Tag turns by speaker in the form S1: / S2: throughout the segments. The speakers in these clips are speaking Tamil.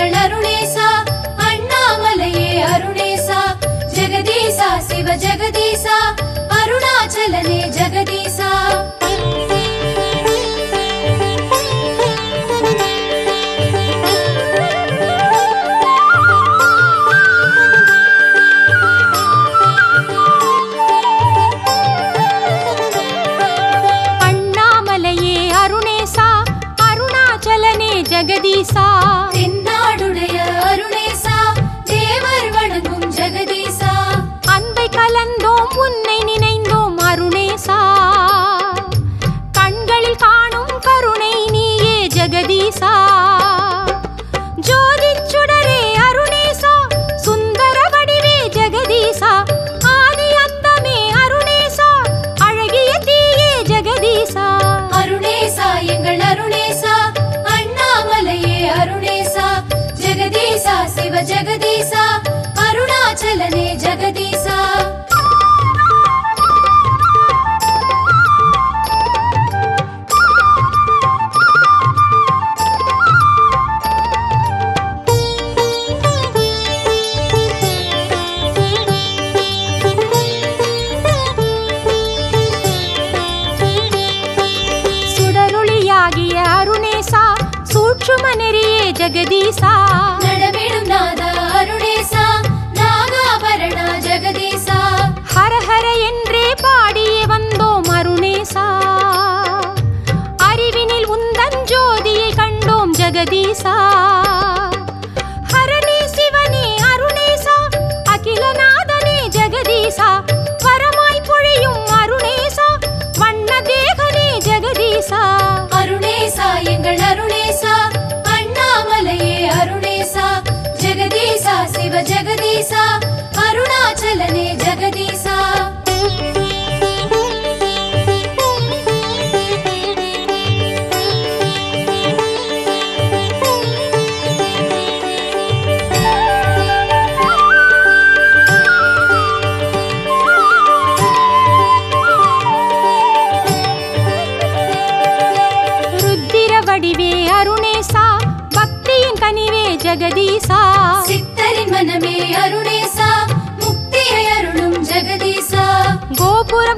S1: अरुणेसा अण्णामलये अरुणेसा जगदीशा शिव जगदीशा अरुणाचलने जग ஜெகதீசா
S2: ஜோதிச் சுடரே அருணேசா சுந்தர வடிவே ஜெகதீசா. ஆதி அந்தமே அருணேசா அழகிய தீயே ஜெகதீசா.
S1: அருணேசா எங்கள் அருணேசா அண்ணாமலையே அருணேசா. ஜெகதீசா சிவ ஜெகதீசா அருணாச்சலனே ஜெகதீசா
S2: நெறியே ஜெகதீசா.
S1: நடமிடும் நாதா அருணேசா நாகாபரணா ஜெகதீசா.
S2: ஹர ஹர என்றே பாடியே வந்தோம் அருணேசா. அறிவினில் உந்தன் ஜோதியை கண்டோம் ஜெகதீசா.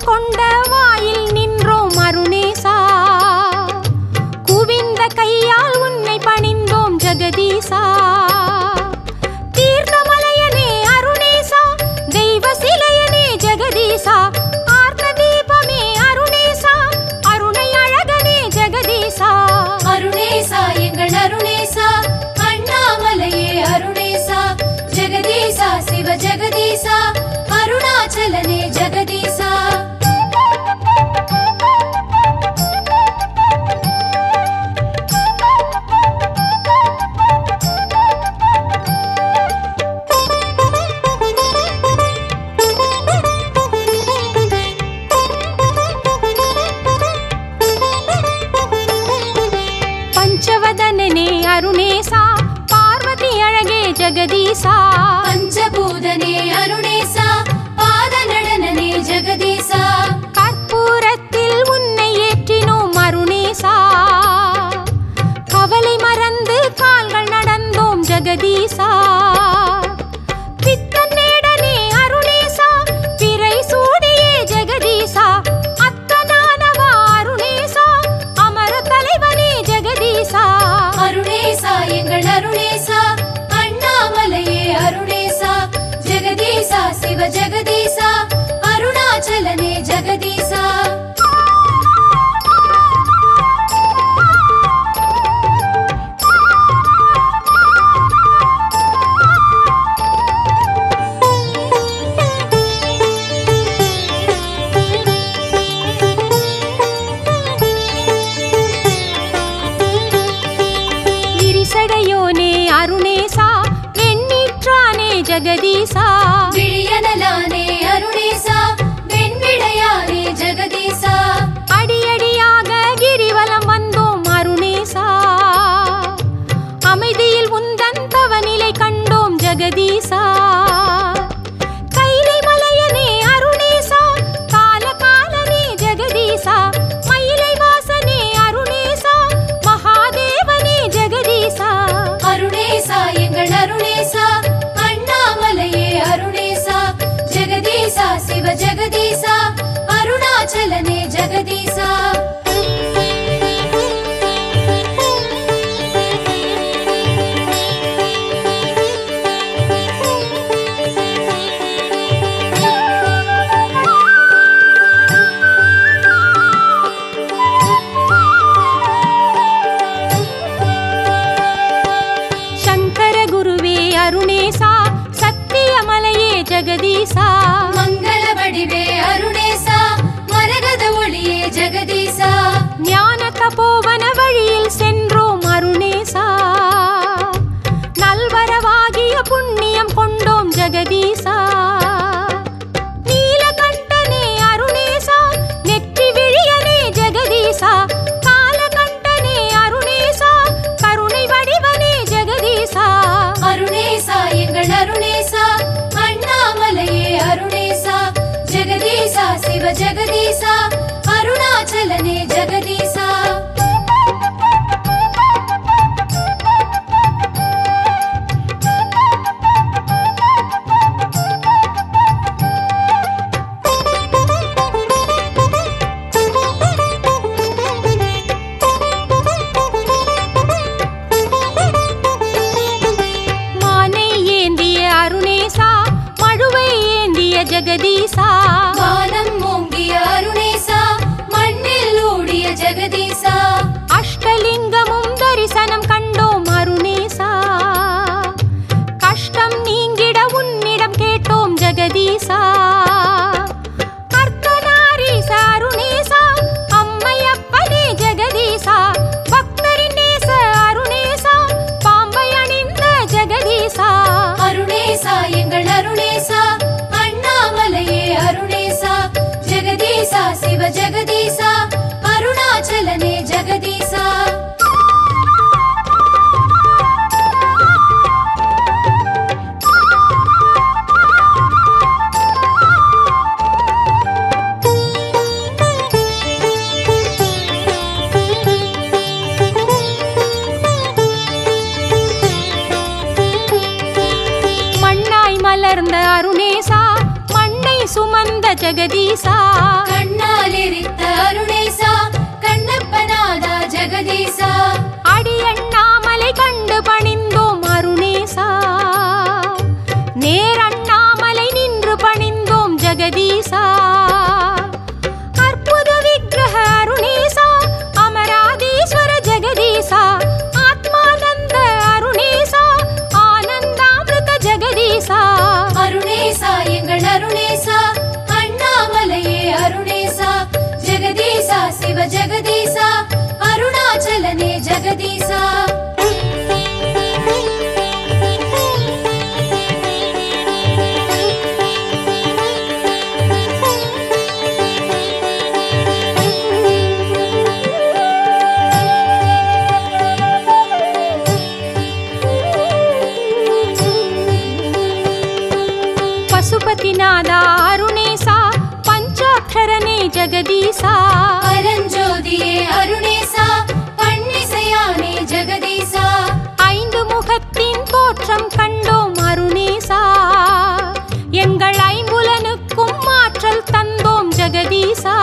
S2: கொண்ட வாயில் நின்றோம் அருணேசா குவிந்த கையால் உன்னை பணிந்தோம் ஜெகதீசா. தீர்த்தமலையனே அருணேசா தெய்வ சிலையனே ஜெகதீசா. ஆர்த்த தீபமே அருணேசா அருணை அழகனே ஜெகதீசா.
S1: அருணேசா எங்கள் அருணேசா அண்ணாமலையே அருணேசா. ஜெகதீசா சிவ ஜெகதீசா அருணாச்சலனே ஜெகதீசா. விழியனலானே அருணேசா வெண்விடையானே ஜெகதீசா.
S2: அடியடியாக கிரிவலம் வந்தோம் அருணேசா. அமைதியில் உந்தன் தவநிலை கண்டோம் ஜெகதீசா. கருணேசா சக்தியமலையே ஜெகதீசா.
S1: மங்கள வடிவே அருணேசா மரகத ஒளியே ஜெகதீசா.
S2: ஞான தபோவன வழியில்
S1: சென்று जगती तन्दों जगदीशा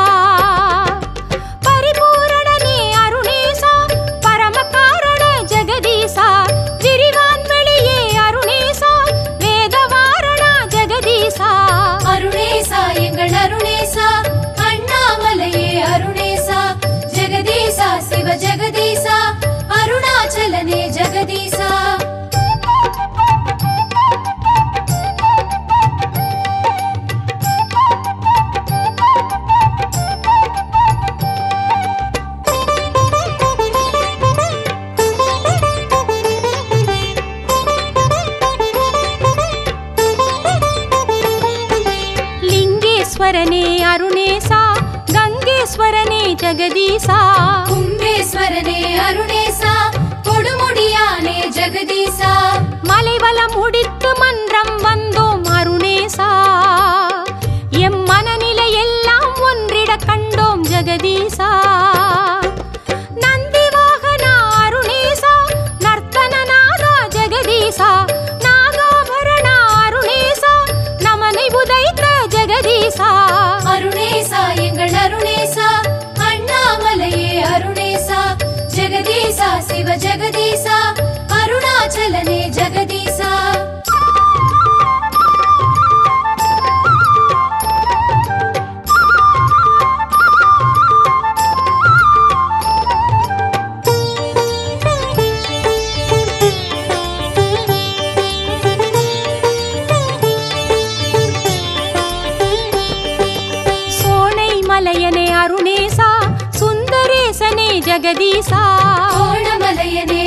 S2: कुम्भेश्वरने अरुणेशा गङ्गेश्वरने जगदीशा
S1: कुम्भेश्वरने अरुणेशा கொடுமுடியானே ஜெகதீசா.
S2: மலைவலம் முடித்து மன்றம் வந்தோம் அருணேசா. எம் மனநிலை எல்லாம் ஒன்றிட கண்டோம் ஜெகதீசா. ஜெகதீசா. கோணமலையனே